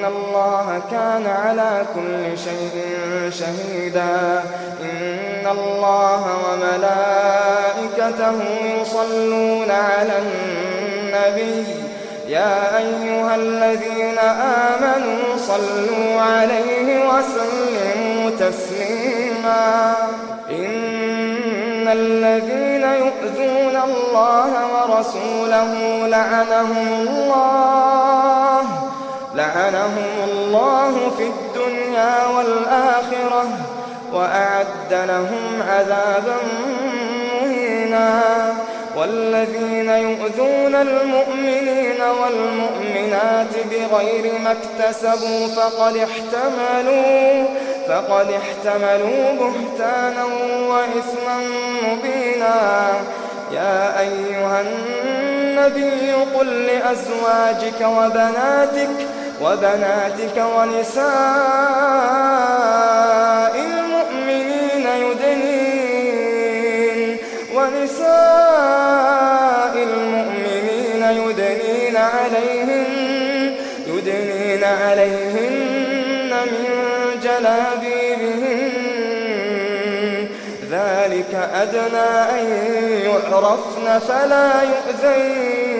إن الله كان على كل شيء شهيدا إن الله وملائكته يصلون على النبي يا أيها الذين آمنوا صلوا عليه وسلموا تسليما إن الذين يؤذون الله ورسوله لعنهم الله لعنهم الله في الدنيا والآخرة وأعد لهم عذابا مهينا والذين يؤذون المؤمنين والمؤمنات بغير ما اكتسبوا فقد احتملوا فقد احتملوا بهتانا وإثما مبينا يا أيها النبي قل لأزواجك وبناتك وبناتك ونساء المؤمنين يدنين ونساء المؤمنين يدنين عليهم يدنين عليهن من جلابيبهن. ذلك أدنى أن يعرفن فلا يؤذين.